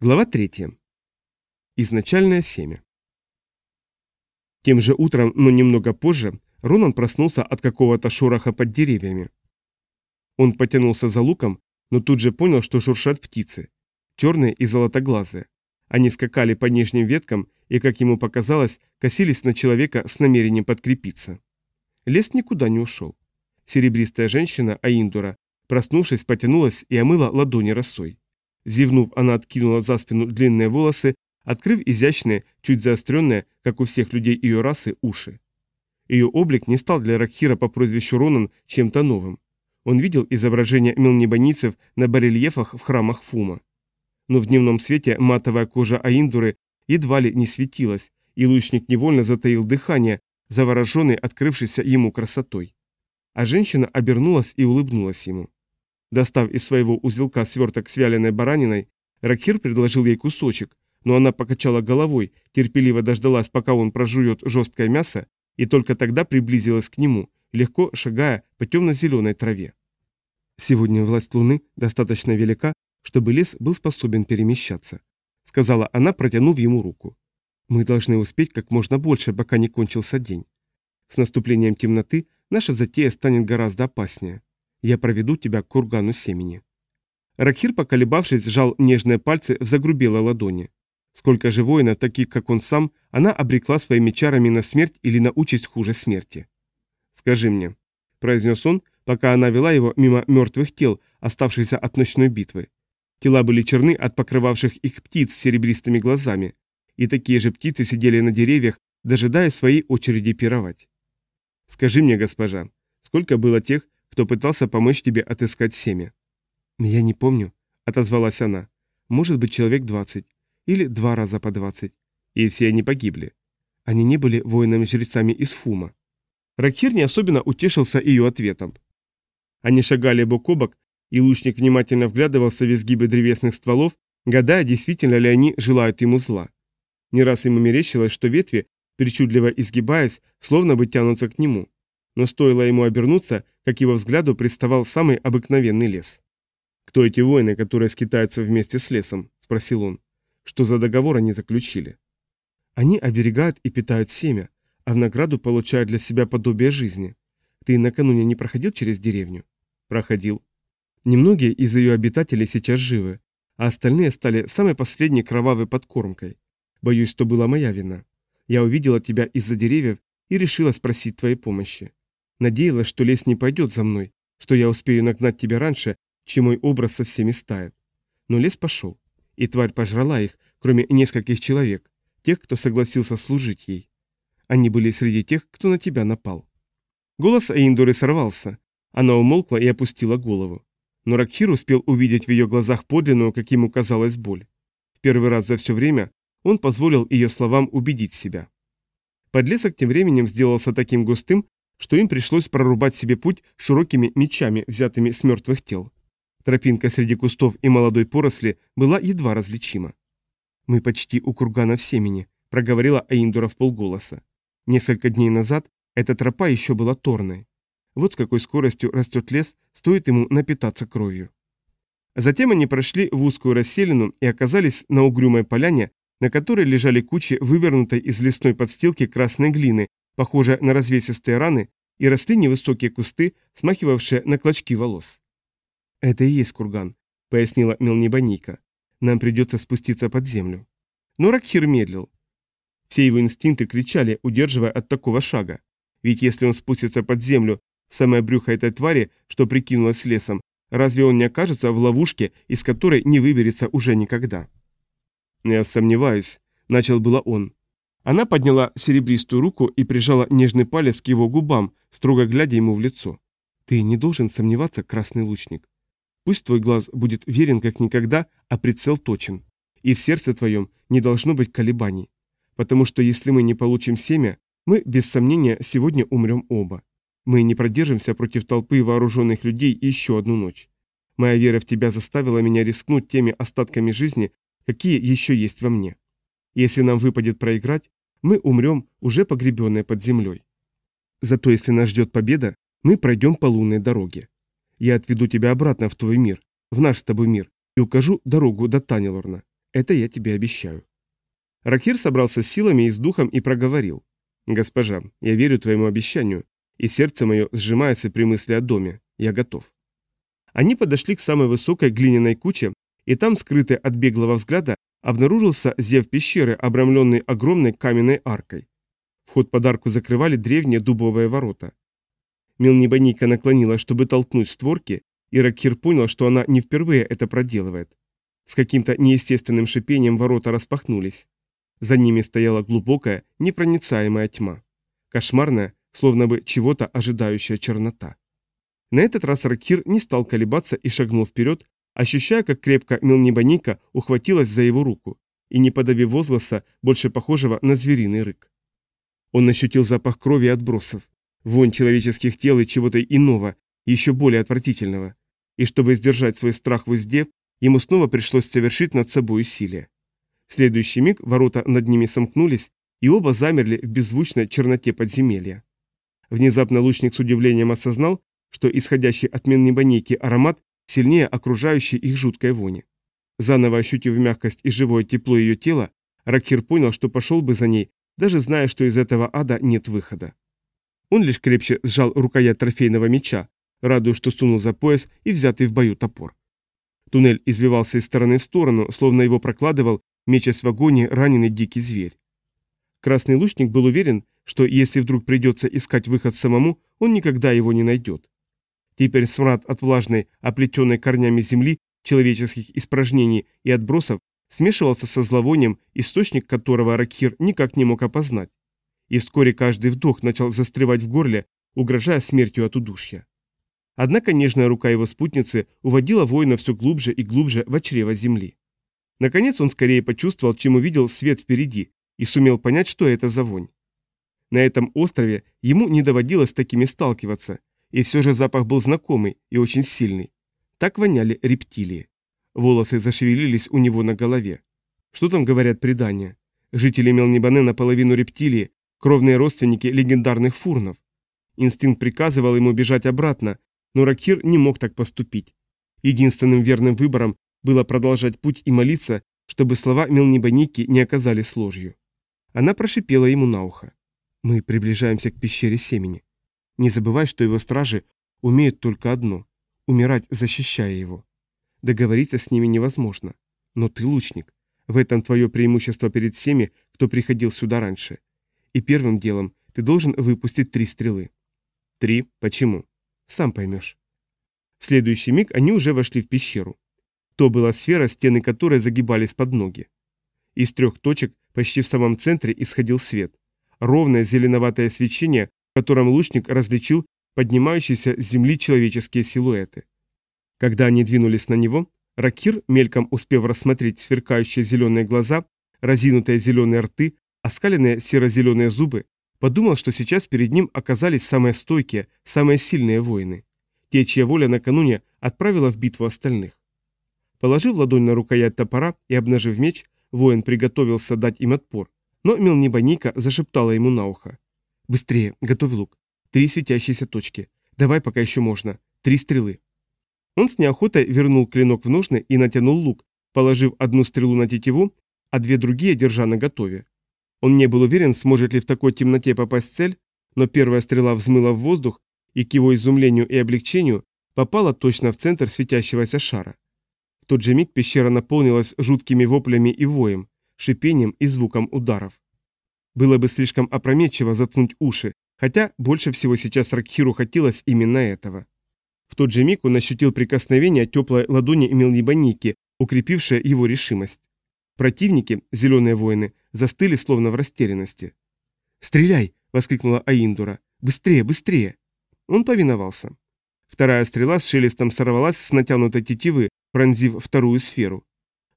Глава 3. Изначальное семя. Тем же утром, но немного позже, Ронан проснулся от какого-то шороха под деревьями. Он потянулся за луком, но тут же понял, что шуршат птицы. Черные и золотоглазые. Они скакали по нижним веткам и, как ему показалось, косились на человека с намерением подкрепиться. Лес никуда не ушел. Серебристая женщина, Аиндура, проснувшись, потянулась и омыла ладони росой. Зевнув, она откинула за спину длинные волосы, открыв изящные, чуть заостренные, как у всех людей ее расы, уши. Ее облик не стал для Ракхира по прозвищу Ронан чем-то новым. Он видел изображения мелнебанийцев на барельефах в храмах Фума. Но в дневном свете матовая кожа Аиндуры едва ли не светилась, и лучник невольно затаил дыхание, завороженный открывшейся ему красотой. А женщина обернулась и улыбнулась ему. Достав из своего узелка сверток с вяленой бараниной, Ракхир предложил ей кусочек, но она покачала головой, терпеливо дождалась, пока он прожует жесткое мясо, и только тогда приблизилась к нему, легко шагая по темно-зеленой траве. «Сегодня власть Луны достаточно велика, чтобы лес был способен перемещаться», сказала она, протянув ему руку. «Мы должны успеть как можно больше, пока не кончился день. С наступлением темноты наша затея станет гораздо опаснее. Я проведу тебя к кургану семени». Ракхир, поколебавшись, сжал нежные пальцы в загрубелой ладони. Сколько же воинов, таких как он сам, она обрекла своими чарами на смерть или на участь хуже смерти. «Скажи мне», — произнес он, пока она вела его мимо мертвых тел, оставшихся от ночной битвы. Тела были черны от покрывавших их птиц с серебристыми глазами, и такие же птицы сидели на деревьях, дожидаясь своей очереди пировать. «Скажи мне, госпожа, сколько было тех, кто пытался помочь тебе отыскать семя. «Я не помню», — отозвалась она. «Может быть, человек двадцать. Или два раза по двадцать. И все они погибли. Они не были воинами-жрецами из Фума». Ракхир не особенно утешился ее ответом. Они шагали бок о бок, и лучник внимательно вглядывался в изгибы древесных стволов, гадая, действительно ли они желают ему зла. Не раз ему мерещилось, что ветви, причудливо изгибаясь, словно бы тянутся к нему. Но стоило ему обернуться, как его взгляду приставал самый обыкновенный лес. «Кто эти воины, которые скитаются вместе с лесом?» – спросил он. «Что за договор они заключили?» «Они оберегают и питают семя, а в награду получают для себя подобие жизни. Ты накануне не проходил через деревню?» «Проходил». Немногие из ее обитателей сейчас живы, а остальные стали самой последней кровавой подкормкой. Боюсь, что была моя вина. Я увидела тебя из-за деревьев и решила спросить твоей помощи. Надеялась, что лес не пойдет за мной, что я успею нагнать тебя раньше, чем мой образ со всеми стает. Но лес пошел, и тварь пожрала их, кроме нескольких человек, тех, кто согласился служить ей. Они были среди тех, кто на тебя напал. Голос Эйндоры сорвался. Она умолкла и опустила голову. Но Ракхир успел увидеть в ее глазах подлинную, как ему казалось, боль. В первый раз за все время он позволил ее словам убедить себя. Подлесок тем временем сделался таким густым, что им пришлось прорубать себе путь широкими мечами, взятыми с мертвых тел. Тропинка среди кустов и молодой поросли была едва различима. «Мы почти у кургана в семени», — проговорила Аиндура в полголоса. Несколько дней назад эта тропа еще была торной. Вот с какой скоростью растет лес, стоит ему напитаться кровью. Затем они прошли в узкую расселину и оказались на угрюмой поляне, на которой лежали кучи вывернутой из лесной подстилки красной глины, похожие на развесистые раны, и росли невысокие кусты, смахивавшие на клочки волос. «Это и есть курган», — пояснила Мелнебаника. «Нам придется спуститься под землю». Но Ракхир медлил. Все его инстинкты кричали, удерживая от такого шага. Ведь если он спустится под землю, в самое брюхо этой твари, что прикинулась лесом, разве он не окажется в ловушке, из которой не выберется уже никогда? «Я сомневаюсь», — начал было он. Она подняла серебристую руку и прижала нежный палец к его губам, строго глядя ему в лицо. «Ты не должен сомневаться, красный лучник. Пусть твой глаз будет верен как никогда, а прицел точен. И в сердце твоем не должно быть колебаний. Потому что если мы не получим семя, мы, без сомнения, сегодня умрем оба. Мы не продержимся против толпы вооруженных людей еще одну ночь. Моя вера в тебя заставила меня рискнуть теми остатками жизни, какие еще есть во мне. Если нам выпадет проиграть, мы умрем, уже погребенные под землей. Зато если нас ждет победа, мы пройдем по лунной дороге. Я отведу тебя обратно в твой мир, в наш с тобой мир, и укажу дорогу до Танилорна. Это я тебе обещаю. Ракир собрался с силами и с духом и проговорил. «Госпожа, я верю твоему обещанию, и сердце мое сжимается при мысли о доме. Я готов». Они подошли к самой высокой глиняной куче, и там, скрытый от беглого взгляда, обнаружился зев пещеры, обрамленный огромной каменной аркой. Вход под арку закрывали древние дубовые ворота. Мелнебоника наклонилась, чтобы толкнуть створки, и Ракир понял, что она не впервые это проделывает. С каким-то неестественным шипением ворота распахнулись. За ними стояла глубокая, непроницаемая тьма. Кошмарная, словно бы чего-то ожидающая чернота. На этот раз Ракир не стал колебаться и шагнул вперед, ощущая, как крепко Мелнебоника ухватилась за его руку, и не подавив возгласа, больше похожего на звериный рык. Он ощутил запах крови и отбросов, вонь человеческих тел и чего-то иного, еще более отвратительного. И чтобы сдержать свой страх в узде, ему снова пришлось совершить над собой усилие. В следующий миг ворота над ними сомкнулись, и оба замерли в беззвучной черноте подземелья. Внезапно лучник с удивлением осознал, что исходящий от Меннебанейки аромат сильнее окружающей их жуткой вони. Заново ощутив мягкость и живое тепло ее тела, Ракхир понял, что пошел бы за ней, даже зная, что из этого ада нет выхода. Он лишь крепче сжал рукоять трофейного меча, радуясь, что сунул за пояс и взятый в бою топор. Туннель извивался из стороны в сторону, словно его прокладывал, мечась в агонии, раненый дикий зверь. Красный лучник был уверен, что если вдруг придется искать выход самому, он никогда его не найдет. Теперь смрад от влажной, оплетенной корнями земли, человеческих испражнений и отбросов смешивался со зловонием, источник которого Ракхир никак не мог опознать. И вскоре каждый вдох начал застревать в горле, угрожая смертью от удушья. Однако нежная рука его спутницы уводила воина все глубже и глубже в чрево земли. Наконец он скорее почувствовал, чем увидел свет впереди, и сумел понять, что это за вонь. На этом острове ему не доводилось с такими сталкиваться, и все же запах был знакомый и очень сильный. Так воняли рептилии. Волосы зашевелились у него на голове. Что там говорят предания? Жители Мелнибане наполовину рептилии, кровные родственники легендарных фурнов. Инстинкт приказывал ему бежать обратно, но Ракир не мог так поступить. Единственным верным выбором было продолжать путь и молиться, чтобы слова Мелнибаники не оказались ложью. Она прошипела ему на ухо. «Мы приближаемся к пещере семени. Не забывай, что его стражи умеют только одно – умирать, защищая его. Договориться с ними невозможно. Но ты лучник. В этом твое преимущество перед всеми, кто приходил сюда раньше. И первым делом ты должен выпустить три стрелы. Три? Почему? Сам поймешь. В следующий миг они уже вошли в пещеру. То была сфера, стены которой загибались под ноги. Из трех точек почти в самом центре исходил свет. Ровное зеленоватое свечение, котором лучник различил поднимающиеся с земли человеческие силуэты. Когда они двинулись на него, Ракир, мельком успев рассмотреть сверкающие зеленые глаза, разинутые зеленые рты, оскаленные серо-зеленые зубы, подумал, что сейчас перед ним оказались самые стойкие, самые сильные воины. Те, чья воля накануне отправила в битву остальных. Положив ладонь на рукоять топора и обнажив меч, воин приготовился дать им отпор, но Мелнибаника зашептала ему на ухо. «Быстрее, готовь лук. Три светящиеся точки. Давай, пока еще можно. Три стрелы». Он с неохотой вернул клинок в ножны и натянул лук, положив одну стрелу на тетиву, а две другие держа на готове. Он не был уверен, сможет ли в такой темноте попасть цель, но первая стрела взмыла в воздух и к его изумлению и облегчению попала точно в центр светящегося шара. В тот же миг пещера наполнилась жуткими воплями и воем, шипением и звуком ударов. Было бы слишком опрометчиво заткнуть уши, хотя больше всего сейчас Ракхиру хотелось именно этого. В тот же миг он ощутил прикосновение теплой ладони Мелнибаники, укрепившее его решимость. Противники, зеленые воины, застыли словно в растерянности. «Стреляй!» — воскликнула Аиндура. «Быстрее, быстрее!» Он повиновался. Вторая стрела с шелестом сорвалась с натянутой тетивы, пронзив вторую сферу.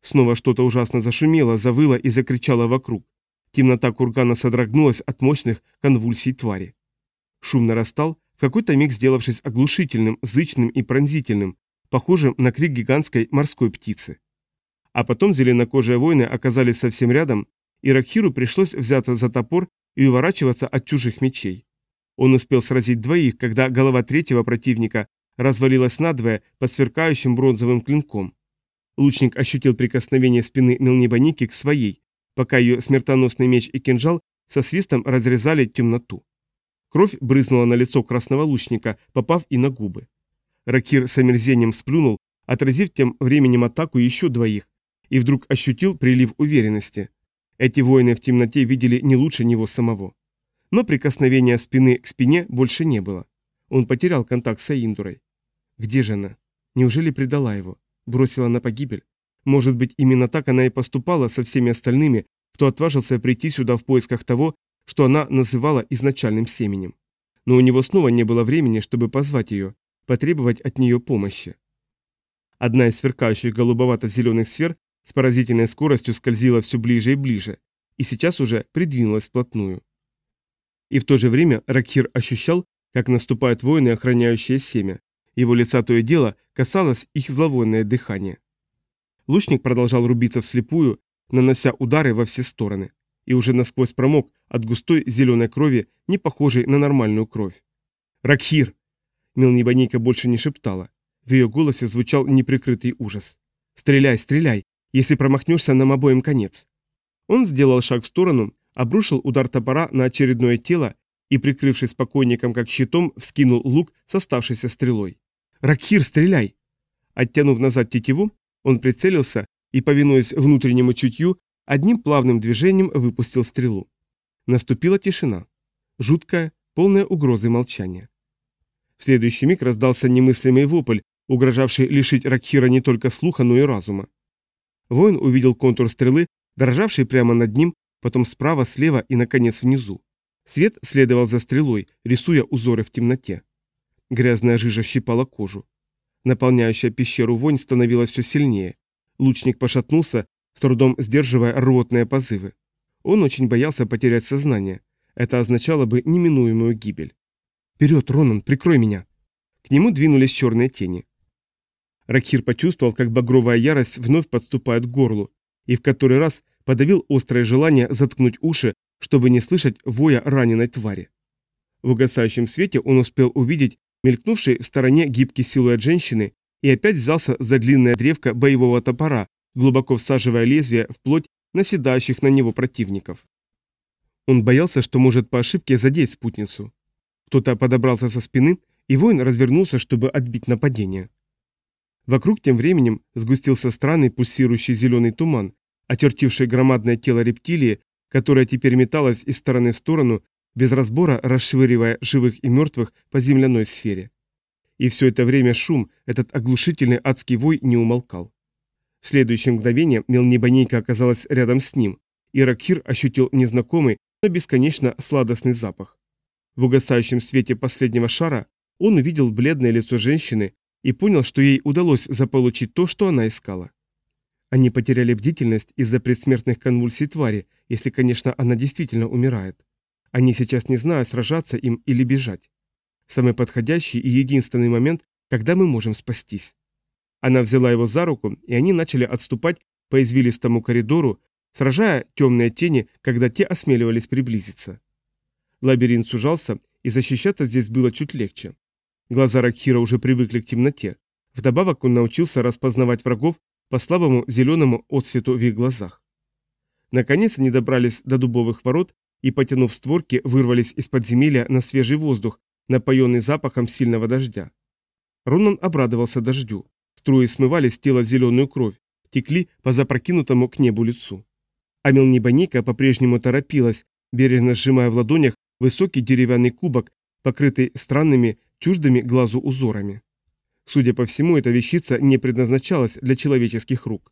Снова что-то ужасно зашумело, завыло и закричало вокруг. Темнота кургана содрогнулась от мощных конвульсий твари. Шум нарастал, в какой-то миг сделавшись оглушительным, зычным и пронзительным, похожим на крик гигантской морской птицы. А потом зеленокожие воины оказались совсем рядом, и Ракхиру пришлось взяться за топор и уворачиваться от чужих мечей. Он успел сразить двоих, когда голова третьего противника развалилась надвое под сверкающим бронзовым клинком. Лучник ощутил прикосновение спины Мелнибаники к своей, пока ее смертоносный меч и кинжал со свистом разрезали темноту. Кровь брызнула на лицо красного лучника, попав и на губы. Ракир с омерзением сплюнул, отразив тем временем атаку еще двоих, и вдруг ощутил прилив уверенности. Эти воины в темноте видели не лучше него самого. Но прикосновения спины к спине больше не было. Он потерял контакт с Аиндурой. Где же она? Неужели предала его? Бросила на погибель? Может быть, именно так она и поступала со всеми остальными, кто отважился прийти сюда в поисках того, что она называла изначальным семенем. Но у него снова не было времени, чтобы позвать ее, потребовать от нее помощи. Одна из сверкающих голубовато-зеленых сфер с поразительной скоростью скользила все ближе и ближе, и сейчас уже придвинулась вплотную. И в то же время Ракхир ощущал, как наступают воины, охраняющие семя. Его лица то и дело касалось их зловонное дыхание. Лучник продолжал рубиться вслепую, нанося удары во все стороны, и уже насквозь промок от густой зеленой крови, не похожей на нормальную кровь. «Ракхир!» Мелнибанейка больше не шептала. В ее голосе звучал неприкрытый ужас. «Стреляй, стреляй! Если промахнешься, нам обоим конец!» Он сделал шаг в сторону, обрушил удар топора на очередное тело и, прикрывшись спокойником как щитом, вскинул лук с оставшейся стрелой. «Ракхир, стреляй!» Оттянув назад тетиву, он прицелился и, повинуясь внутреннему чутью, одним плавным движением выпустил стрелу. Наступила тишина. Жуткая, полная угрозы молчания. В следующий миг раздался немыслимый вопль, угрожавший лишить Ракхира не только слуха, но и разума. Воин увидел контур стрелы, дрожавший прямо над ним, потом справа, слева и, наконец, внизу. Свет следовал за стрелой, рисуя узоры в темноте. Грязная жижа щипала кожу. Наполняющая пещеру вонь становилась все сильнее. Лучник пошатнулся, с трудом сдерживая рвотные позывы. Он очень боялся потерять сознание. Это означало бы неминуемую гибель. «Вперед, Ронан, прикрой меня!» К нему двинулись черные тени. Ракхир почувствовал, как багровая ярость вновь подступает к горлу, и в который раз подавил острое желание заткнуть уши, чтобы не слышать воя раненой твари. В угасающем свете он успел увидеть мелькнувший в стороне гибкий силуэт женщины и опять взялся за длинное древко боевого топора, глубоко всаживая лезвие в плоть наседающих на него противников. Он боялся, что может по ошибке задеть спутницу. Кто-то подобрался со спины, и воин развернулся, чтобы отбить нападение. Вокруг тем временем сгустился странный пульсирующий зеленый туман, очертивший громадное тело рептилии, которое теперь металось из стороны в сторону, без разбора расшвыривая живых и мертвых по земляной сфере. И все это время шум, этот оглушительный адский вой не умолкал. В следующее мгновение Мелнебанейка оказалась рядом с ним, и Ракхир ощутил незнакомый, но бесконечно сладостный запах. В угасающем свете последнего шара он увидел бледное лицо женщины и понял, что ей удалось заполучить то, что она искала. Они потеряли бдительность из-за предсмертных конвульсий твари, если, конечно, она действительно умирает. Они сейчас не знают, сражаться им или бежать. Самый подходящий и единственный момент, когда мы можем спастись. Она взяла его за руку, и они начали отступать по извилистому коридору, сражая темные тени, когда те осмеливались приблизиться. Лабиринт сужался, и защищаться здесь было чуть легче. Глаза Ракхира уже привыкли к темноте. Вдобавок он научился распознавать врагов по слабому зеленому отсвету в их глазах. Наконец они добрались до дубовых ворот и, потянув створки, вырвались из подземелья на свежий воздух, напоенный запахом сильного дождя. Ронан обрадовался дождю. Струи смывали с тела зеленую кровь, текли по запрокинутому к небу лицу. А Мелнибаника по-прежнему торопилась, бережно сжимая в ладонях высокий деревянный кубок, покрытый странными, чуждыми глазу узорами. Судя по всему, эта вещица не предназначалась для человеческих рук.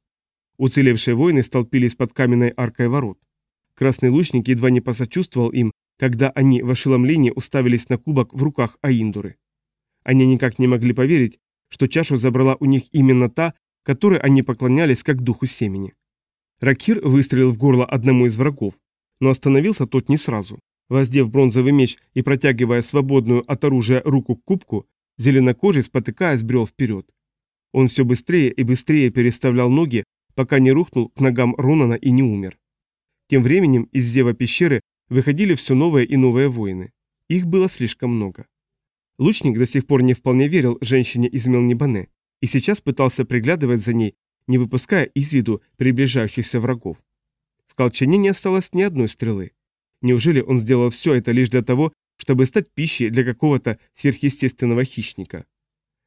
Уцелевшие воины столпились под каменной аркой ворот. Красный лучник едва не посочувствовал им, когда они в ошеломлении уставились на кубок в руках Аиндуры. Они никак не могли поверить, что чашу забрала у них именно та, которой они поклонялись как духу семени. Ракир выстрелил в горло одному из врагов, но остановился тот не сразу. Воздев бронзовый меч и протягивая свободную от оружия руку к кубку, зеленокожий, спотыкаясь, брел вперед. Он все быстрее и быстрее переставлял ноги, пока не рухнул к ногам Ронана и не умер. Тем временем из зева пещеры выходили все новые и новые воины. Их было слишком много. Лучник до сих пор не вполне верил женщине из Мелнибане и сейчас пытался приглядывать за ней не выпуская из виду приближающихся врагов. В колчане не осталось ни одной стрелы. Неужели он сделал все это лишь для того, чтобы стать пищей для какого-то сверхъестественного хищника?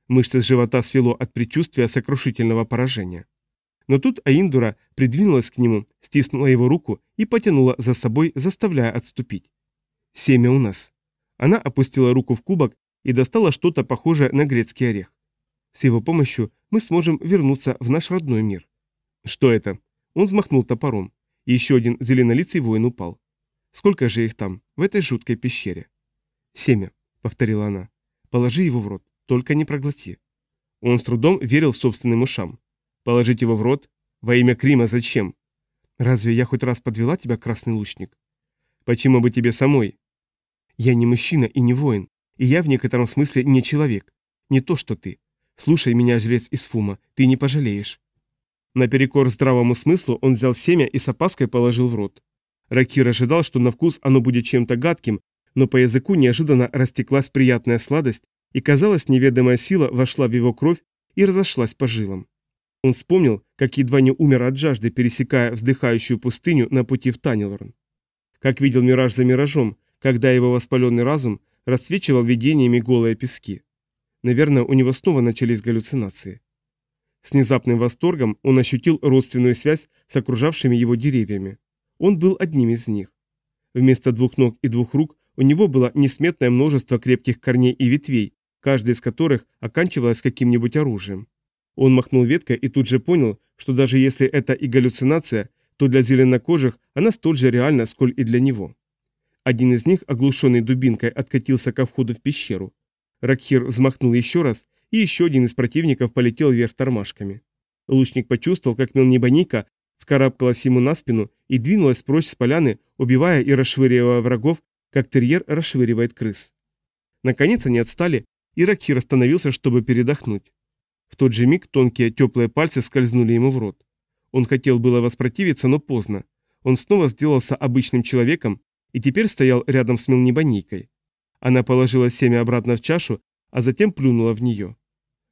Мышцы живота свело от предчувствия сокрушительного поражения. Но тут Аиндура придвинулась к нему, стиснула его руку и потянула за собой, заставляя отступить. «Семя у нас». Она опустила руку в кубок и достала что-то похожее на грецкий орех. С его помощью мы сможем вернуться в наш родной мир. Что это? Он взмахнул топором, и еще один зеленолицый воин упал. Сколько же их там, в этой жуткой пещере? Семя, повторила она. Положи его в рот, только не проглоти. Он с трудом верил собственным ушам. Положить его в рот? Во имя Крима зачем? Разве я хоть раз подвела тебя, красный лучник? Почему бы тебе самой? Я не мужчина и не воин, и я в некотором смысле не человек. Не то, что ты. Слушай меня, жрец из Фума, ты не пожалеешь. Наперекор здравому смыслу он взял семя и с опаской положил в рот. Ракир ожидал, что на вкус оно будет чем-то гадким, но по языку неожиданно растеклась приятная сладость, и, казалось, неведомая сила вошла в его кровь и разошлась по жилам. Он вспомнил, как едва не умер от жажды, пересекая вздыхающую пустыню на пути в Танилорн. Как видел мираж за миражом, когда его воспаленный разум расцвечивал видениями голые пески. Наверное, у него снова начались галлюцинации. С внезапным восторгом он ощутил родственную связь с окружавшими его деревьями. Он был одним из них. Вместо двух ног и двух рук у него было несметное множество крепких корней и ветвей, каждая из которых оканчивалась каким-нибудь оружием. Он махнул веткой и тут же понял, что даже если это и галлюцинация, то для зеленокожих она столь же реальна, сколь и для него. Один из них, оглушенный дубинкой, откатился ко входу в пещеру. Ракхир взмахнул еще раз, и еще один из противников полетел вверх тормашками. Лучник почувствовал, как мелнебоника скарабкалась ему на спину и двинулась прочь с поляны, убивая и расшвыривая врагов, как терьер расшвыривает крыс. Наконец они отстали, и Ракхир остановился, чтобы передохнуть. В тот же миг тонкие теплые пальцы скользнули ему в рот. Он хотел было воспротивиться, но поздно. Он снова сделался обычным человеком и теперь стоял рядом с мелнебонейкой. Она положила семя обратно в чашу, а затем плюнула в нее.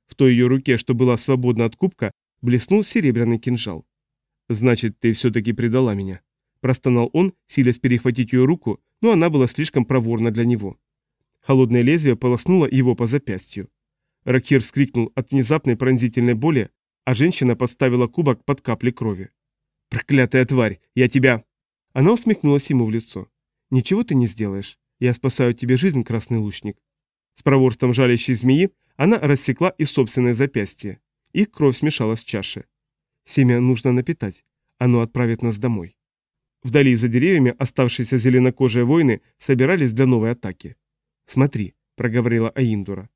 В той ее руке, что была свободна от кубка, блеснул серебряный кинжал. «Значит, ты все-таки предала меня», – простонал он, силясь перехватить ее руку, но она была слишком проворна для него. Холодное лезвие полоснуло его по запястью. Ракир вскрикнул от внезапной пронзительной боли, а женщина подставила кубок под капли крови. «Проклятая тварь! Я тебя...» Она усмехнулась ему в лицо. «Ничего ты не сделаешь. Я спасаю тебе жизнь, красный лучник». С проворством жалящей змеи она рассекла и собственное запястье. Их кровь смешалась в чаше. Семя нужно напитать. Оно отправит нас домой. Вдали за деревьями оставшиеся зеленокожие воины собирались для новой атаки. «Смотри», — проговорила Аиндура.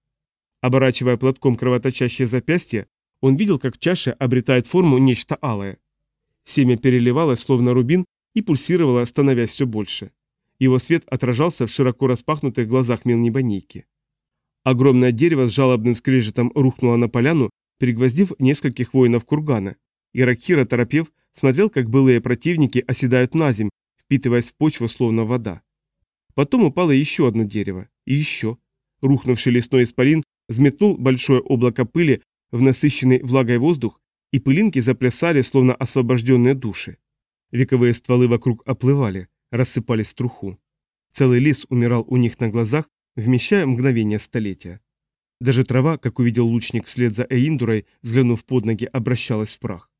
Оборачивая платком кровоточащее запястье, он видел, как чаша обретает форму нечто алое. Семя переливалось, словно рубин, и пульсировало, становясь все больше. Его свет отражался в широко распахнутых глазах мелнебонейки. Огромное дерево с жалобным скрежетом рухнуло на поляну, пригвоздив нескольких воинов кургана. И Ракхира, торопев, смотрел, как былые противники оседают на земь, впитываясь в почву, словно вода. Потом упало еще одно дерево. И еще. Рухнувший лесной исполин взметнул большое облако пыли в насыщенный влагой воздух, и пылинки заплясали, словно освобожденные души. Вековые стволы вокруг оплывали рассыпались в труху. Целый лес умирал у них на глазах, вмещая мгновение столетия. Даже трава, как увидел лучник вслед за Эиндурой, взглянув под ноги, обращалась в прах.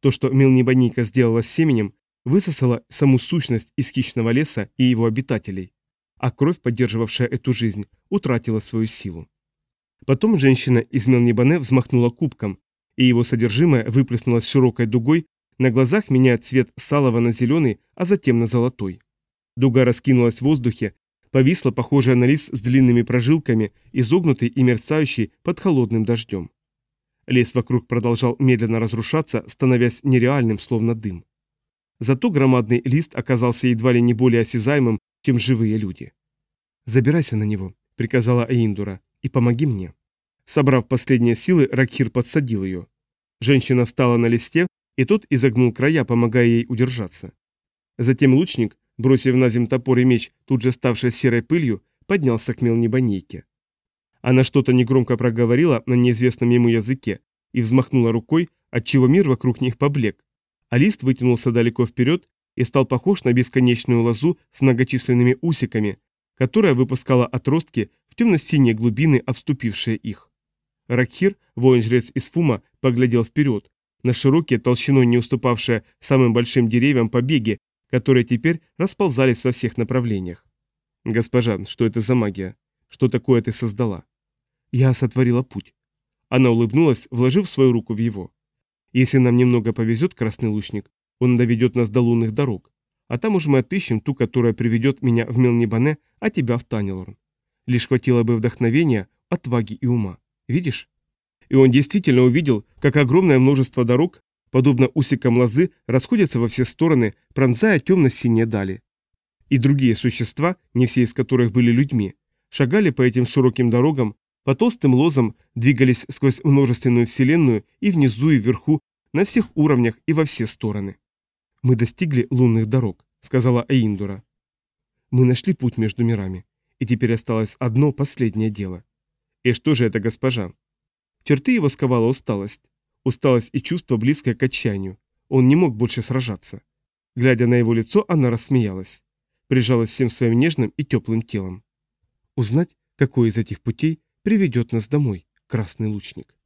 То, что Мелнибаника сделала с семенем, высосало саму сущность из хищного леса и его обитателей, а кровь, поддерживавшая эту жизнь, утратила свою силу. Потом женщина из Мелнибане взмахнула кубком, и его содержимое выплеснулось широкой дугой на глазах меняя цвет салого на зеленый, а затем на золотой. Дуга раскинулась в воздухе, повисла, похожая на лис с длинными прожилками, изогнутый и мерцающий под холодным дождем. Лес вокруг продолжал медленно разрушаться, становясь нереальным, словно дым. Зато громадный лист оказался едва ли не более осязаемым, чем живые люди. «Забирайся на него», — приказала Аиндура, — «и помоги мне». Собрав последние силы, Ракхир подсадил ее. Женщина встала на листе, и тот изогнул края, помогая ей удержаться. Затем лучник, бросив на земь топор и меч, тут же ставший серой пылью, поднялся к мелнебонейке. Она что-то негромко проговорила на неизвестном ему языке и взмахнула рукой, отчего мир вокруг них поблек, а лист вытянулся далеко вперед и стал похож на бесконечную лозу с многочисленными усиками, которая выпускала отростки в темно-синие глубины, обступившие их. Ракхир, воин-жрец из Фума, поглядел вперед, на широкие, толщиной не уступавшие самым большим деревьям побеги, которые теперь расползались во всех направлениях. «Госпожа, что это за магия? Что такое ты создала?» «Я сотворила путь». Она улыбнулась, вложив свою руку в его. «Если нам немного повезет, красный лучник, он доведет нас до лунных дорог. А там уж мы отыщем ту, которая приведет меня в Мелнибане, а тебя в Танилорн. Лишь хватило бы вдохновения, отваги и ума. Видишь?» И он действительно увидел, как огромное множество дорог, подобно усикам лозы, расходятся во все стороны, пронзая темно-синие дали. И другие существа, не все из которых были людьми, шагали по этим широким дорогам, по толстым лозам двигались сквозь множественную вселенную и внизу, и вверху, на всех уровнях и во все стороны. «Мы достигли лунных дорог», — сказала Эиндура. «Мы нашли путь между мирами, и теперь осталось одно последнее дело. И что же это, госпожа?» Черты его сковала усталость. Усталость и чувство, близкое к отчаянию. Он не мог больше сражаться. Глядя на его лицо, она рассмеялась. Прижалась всем своим нежным и теплым телом. Узнать, какой из этих путей приведет нас домой, красный лучник.